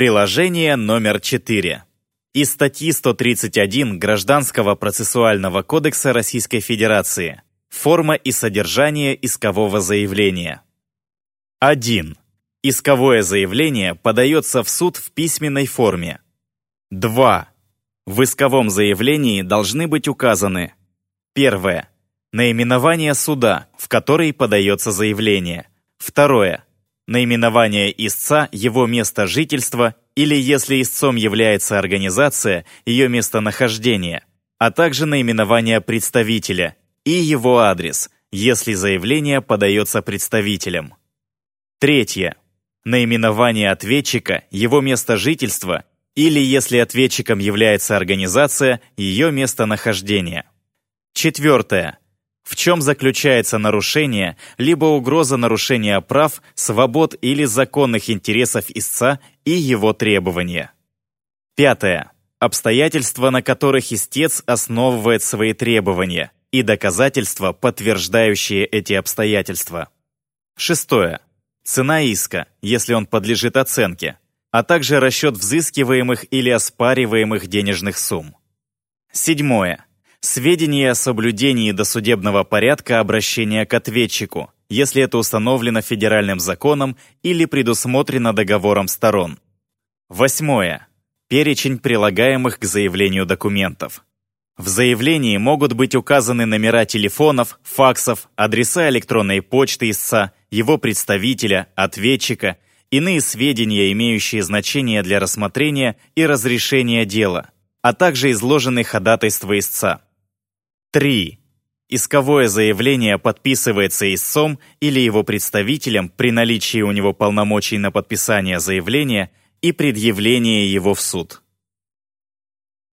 Приложение номер 4. Из статьи 131 Гражданского процессуального кодекса Российской Федерации. Форма и содержание искового заявления. 1. Исковое заявление подается в суд в письменной форме. 2. В исковом заявлении должны быть указаны Первое. Наименование суда, в который подается заявление. Второе. Наименование истца, его место жительства или, если истцом является организация, ее местонахождение, а также наименование представителя и его адрес, если заявление подается представителем. Третье. Наименование ответчика, его место жительства или, если ответчиком является организация, ее местонахождение. Четвертое. В чем заключается нарушение, либо угроза нарушения прав, свобод или законных интересов истца и его требования. Пятое. Обстоятельства, на которых истец основывает свои требования, и доказательства, подтверждающие эти обстоятельства. Шестое. Цена иска, если он подлежит оценке, а также расчет взыскиваемых или оспариваемых денежных сумм. Седьмое сведения о соблюдении досудебного порядка обращения к ответчику, если это установлено федеральным законом или предусмотрено договором сторон. Восьмое. Перечень прилагаемых к заявлению документов. В заявлении могут быть указаны номера телефонов, факсов, адреса электронной почты истца, его представителя, ответчика, иные сведения, имеющие значение для рассмотрения и разрешения дела, а также изложены ходатайства истца. 3. Исковое заявление подписывается истцом или его представителем при наличии у него полномочий на подписание заявления и предъявление его в суд.